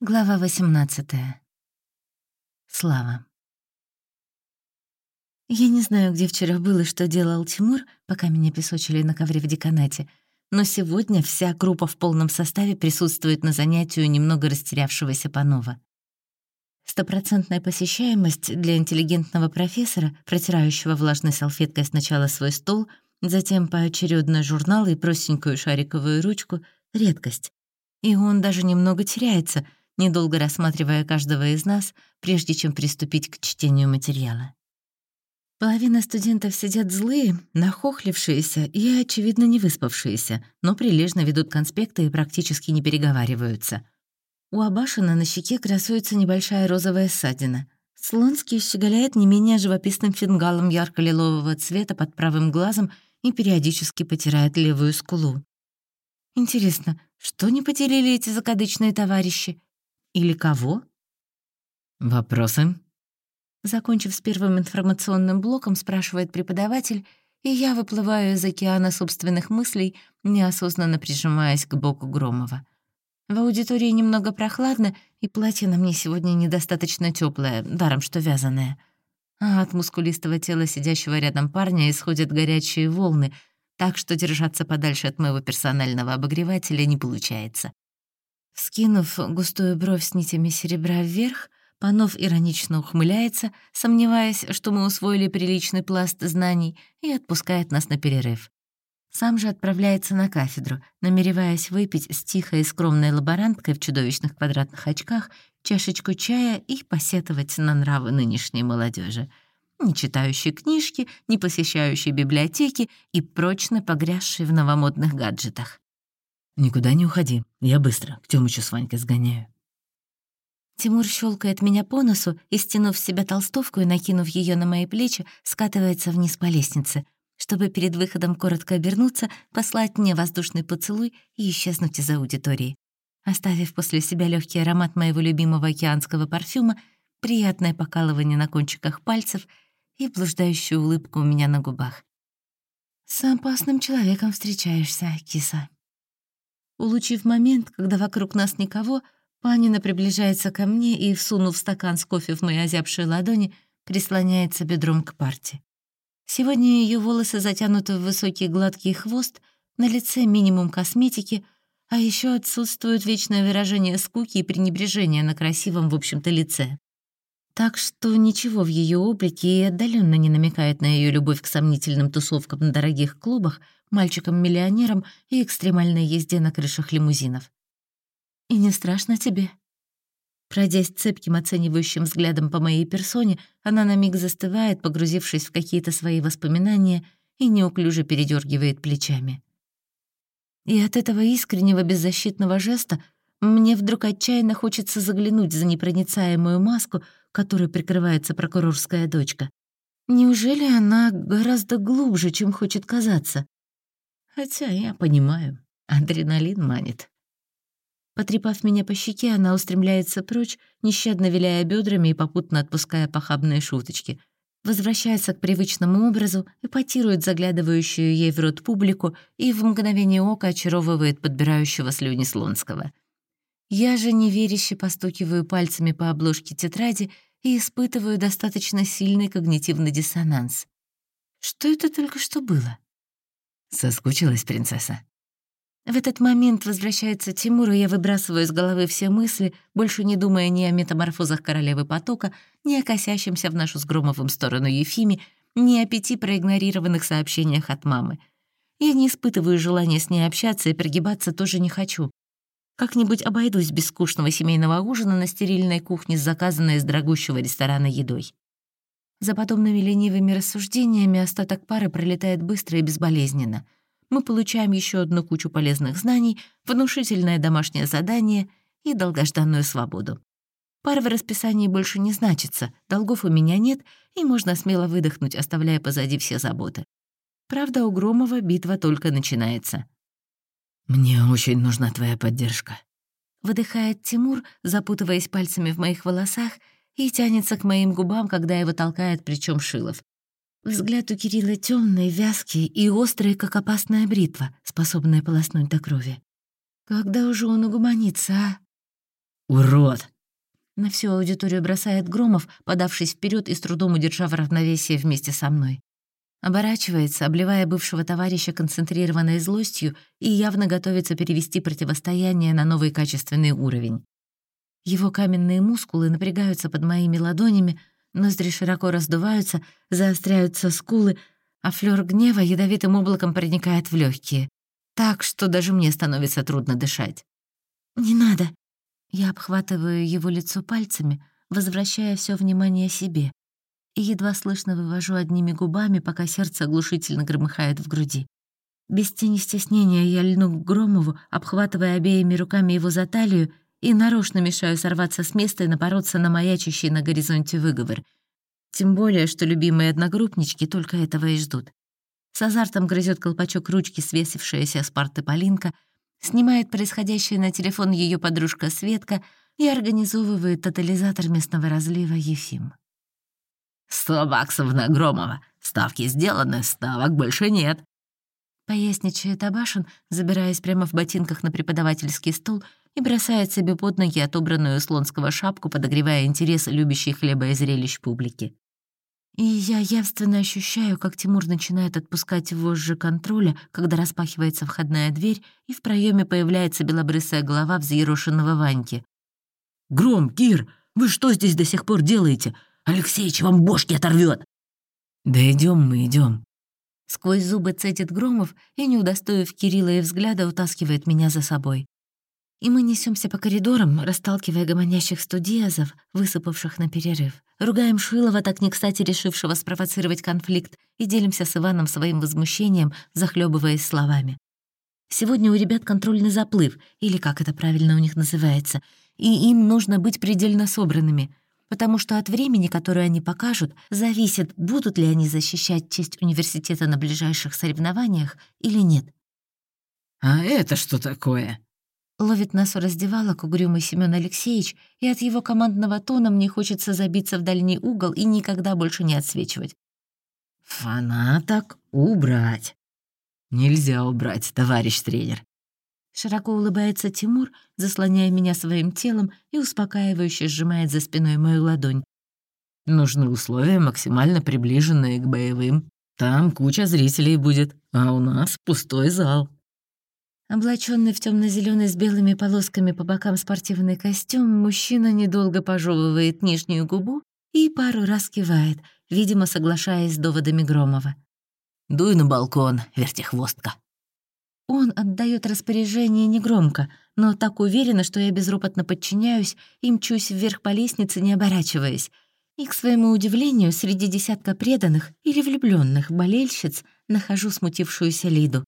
Глава 18. Слава. Я не знаю, где вчера был и что делал Тимур, пока меня песочили на ковре в деканате, но сегодня вся группа в полном составе присутствует на занятии немного растерявшегося Панова. Стопроцентная посещаемость для интеллигентного профессора, протирающего влажной салфеткой сначала свой стол, затем поочередно журнал и простенькую шариковую ручку — редкость. И он даже немного теряется — недолго рассматривая каждого из нас, прежде чем приступить к чтению материала. Половина студентов сидят злые, нахохлившиеся и, очевидно, не выспавшиеся, но прилежно ведут конспекты и практически не переговариваются. У Абашина на щеке красуется небольшая розовая ссадина. Слонский щеголяет не менее живописным фингалом ярко-лилового цвета под правым глазом и периодически потирает левую скулу. Интересно, что не поделили эти закадычные товарищи? Или кого? Вопросы? Закончив с первым информационным блоком, спрашивает преподаватель, и я выплываю из океана собственных мыслей, неосознанно прижимаясь к боку Громова. В аудитории немного прохладно, и платье на мне сегодня недостаточно теплое, даром что вязаное. А от мускулистого тела сидящего рядом парня исходят горячие волны, так что держаться подальше от моего персонального обогревателя не получается. Скинув густую бровь с нитями серебра вверх, Панов иронично ухмыляется, сомневаясь, что мы усвоили приличный пласт знаний, и отпускает нас на перерыв. Сам же отправляется на кафедру, намереваясь выпить с тихой и скромной лаборанткой в чудовищных квадратных очках чашечку чая и посетовать на нравы нынешней молодежи, не читающей книжки, не посещающей библиотеки и прочно погрязшей в новомодных гаджетах. «Никуда не уходи. Я быстро. К Тёмычу с Ванькой сгоняю». Тимур щелкает меня по носу и, стянув с себя толстовку и накинув ее на мои плечи, скатывается вниз по лестнице, чтобы перед выходом коротко обернуться, послать мне воздушный поцелуй и исчезнуть из аудитории. Оставив после себя легкий аромат моего любимого океанского парфюма, приятное покалывание на кончиках пальцев и блуждающую улыбку у меня на губах. «С опасным человеком встречаешься, киса». Улучив момент, когда вокруг нас никого, Панина приближается ко мне и, всунув стакан с кофе в мои озябшие ладони, прислоняется бедром к парте. Сегодня ее волосы затянуты в высокий гладкий хвост, на лице минимум косметики, а еще отсутствует вечное выражение скуки и пренебрежения на красивом, в общем-то, лице. Так что ничего в ее облике и отдаленно не намекает на ее любовь к сомнительным тусовкам на дорогих клубах, мальчикам-миллионерам и экстремальной езде на крышах лимузинов. «И не страшно тебе?» Пройдясь цепким оценивающим взглядом по моей персоне, она на миг застывает, погрузившись в какие-то свои воспоминания, и неуклюже передергивает плечами. И от этого искреннего беззащитного жеста мне вдруг отчаянно хочется заглянуть за непроницаемую маску, которой прикрывается прокурорская дочка. Неужели она гораздо глубже, чем хочет казаться? Хотя я понимаю, адреналин манит. Потрепав меня по щеке, она устремляется прочь, нещадно виляя бедрами и попутно отпуская похабные шуточки. Возвращается к привычному образу, эпатирует заглядывающую ей в рот публику и в мгновение ока очаровывает подбирающего слюни Слонского. Я же неверяще постукиваю пальцами по обложке тетради и испытываю достаточно сильный когнитивный диссонанс. Что это только что было? Соскучилась принцесса? В этот момент возвращается Тимур, и я выбрасываю из головы все мысли, больше не думая ни о метаморфозах королевы потока, ни о косящемся в нашу с Громовым сторону Ефиме, ни о пяти проигнорированных сообщениях от мамы. Я не испытываю желания с ней общаться и прогибаться тоже не хочу. Как-нибудь обойдусь без скучного семейного ужина на стерильной кухне с заказанной из дорогущего ресторана едой. За подобными ленивыми рассуждениями остаток пары пролетает быстро и безболезненно. Мы получаем еще одну кучу полезных знаний, внушительное домашнее задание и долгожданную свободу. Пар в расписании больше не значится, долгов у меня нет, и можно смело выдохнуть, оставляя позади все заботы. Правда, у Громова битва только начинается. «Мне очень нужна твоя поддержка», — выдыхает Тимур, запутываясь пальцами в моих волосах, и тянется к моим губам, когда его толкает причем Шилов. Взгляд у Кирилла темный, вязкий и острый, как опасная бритва, способная полоснуть до крови. Когда уже он угомонится, а? Урод!» На всю аудиторию бросает Громов, подавшись вперед и с трудом удержав равновесие вместе со мной. Оборачивается, обливая бывшего товарища концентрированной злостью и явно готовится перевести противостояние на новый качественный уровень. Его каменные мускулы напрягаются под моими ладонями, ноздри широко раздуваются, заостряются скулы, а флёр гнева ядовитым облаком проникает в легкие, так что даже мне становится трудно дышать. «Не надо!» Я обхватываю его лицо пальцами, возвращая все внимание себе, и едва слышно вывожу одними губами, пока сердце оглушительно громыхает в груди. Без тени стеснения я льну к Громову, обхватывая обеими руками его за талию и нарочно мешаю сорваться с места и напороться на маячащий на горизонте выговор. Тем более, что любимые одногруппнички только этого и ждут. С азартом грызет колпачок ручки свесившаяся с парты Полинка, снимает происходящее на телефон ее подружка Светка и организовывает тотализатор местного разлива Ефим. «Сто баксов на Громова. Ставки сделаны, ставок больше нет», Поясничает Абашин, забираясь прямо в ботинках на преподавательский стол и бросает себе под ноги отобранную слонского шапку, подогревая интерес любящей хлеба и зрелищ публики. И я явственно ощущаю, как Тимур начинает отпускать вожжи контроля, когда распахивается входная дверь, и в проеме появляется белобрысая голова взъерошенного Ваньки. «Гром, Кир, вы что здесь до сих пор делаете? Алексеич вам бошки оторвет. «Да идем мы, идем. Сквозь зубы цедит Громов и, не удостоив Кирилла и взгляда, утаскивает меня за собой. И мы несемся по коридорам, расталкивая гомонящих студиозов, высыпавших на перерыв. Ругаем Шилова, так не кстати решившего спровоцировать конфликт, и делимся с Иваном своим возмущением, захлебываясь словами. Сегодня у ребят контрольный заплыв, или как это правильно у них называется, и им нужно быть предельно собранными — потому что от времени, которое они покажут, зависит, будут ли они защищать честь университета на ближайших соревнованиях или нет. «А это что такое?» Ловит нас у раздевалок угрюмый Семён Алексеевич, и от его командного тона мне хочется забиться в дальний угол и никогда больше не отсвечивать. «Фанаток убрать!» «Нельзя убрать, товарищ тренер. Широко улыбается Тимур, заслоняя меня своим телом и успокаивающе сжимает за спиной мою ладонь. «Нужны условия, максимально приближенные к боевым. Там куча зрителей будет, а у нас пустой зал». Облаченный в темно зеленый с белыми полосками по бокам спортивный костюм, мужчина недолго пожевывает нижнюю губу и пару раз кивает, видимо, соглашаясь с доводами Громова. «Дуй на балкон, вертихвостка». Он отдает распоряжение негромко, но так уверенно, что я безропотно подчиняюсь и мчусь вверх по лестнице, не оборачиваясь. И, к своему удивлению, среди десятка преданных или влюбленных болельщиц нахожу смутившуюся Лиду.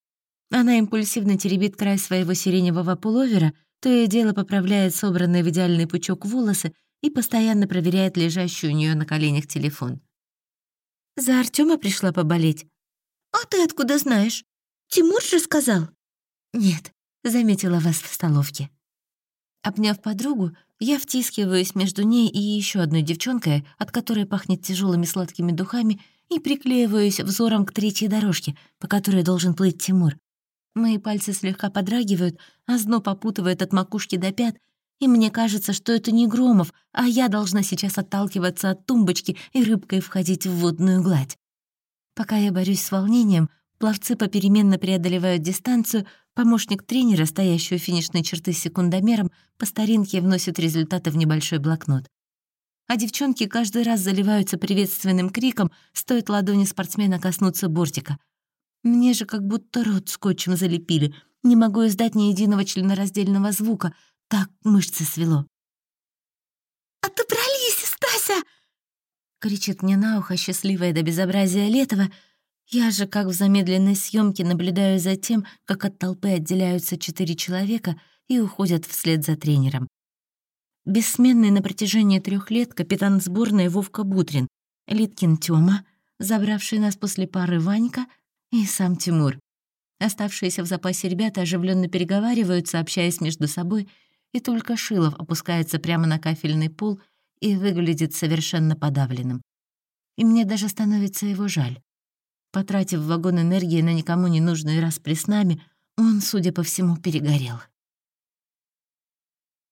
Она импульсивно теребит край своего сиреневого пуловера, то и дело поправляет собранный в идеальный пучок волосы и постоянно проверяет лежащий у нее на коленях телефон. «За Артема пришла поболеть?» «А ты откуда знаешь?» Тимур же сказал?» «Нет, заметила вас в столовке». Обняв подругу, я втискиваюсь между ней и еще одной девчонкой, от которой пахнет тяжелыми сладкими духами, и приклеиваюсь взором к третьей дорожке, по которой должен плыть Тимур. Мои пальцы слегка подрагивают, а зно попутывает от макушки до пят, и мне кажется, что это не Громов, а я должна сейчас отталкиваться от тумбочки и рыбкой входить в водную гладь. Пока я борюсь с волнением, Пловцы попеременно преодолевают дистанцию, помощник тренера, стоящий у финишной черты секундомером, по старинке вносит результаты в небольшой блокнот. А девчонки каждый раз заливаются приветственным криком, стоит ладони спортсмена коснуться бортика. Мне же как будто рот скотчем залепили. Не могу издать ни единого членораздельного звука. Так мышцы свело. «Отобрались, Стася!» — кричит мне на ухо счастливая до безобразия Летова — я же, как в замедленной съемке, наблюдаю за тем, как от толпы отделяются четыре человека и уходят вслед за тренером. Бессменный на протяжении трех лет капитан сборной Вовка Бутрин, Литкин Тёма, забравший нас после пары Ванька и сам Тимур. Оставшиеся в запасе ребята оживленно переговариваются, общаясь между собой, и только Шилов опускается прямо на кафельный пол и выглядит совершенно подавленным. И мне даже становится его жаль. Потратив вагон энергии на никому не нужный распри с нами, он, судя по всему, перегорел.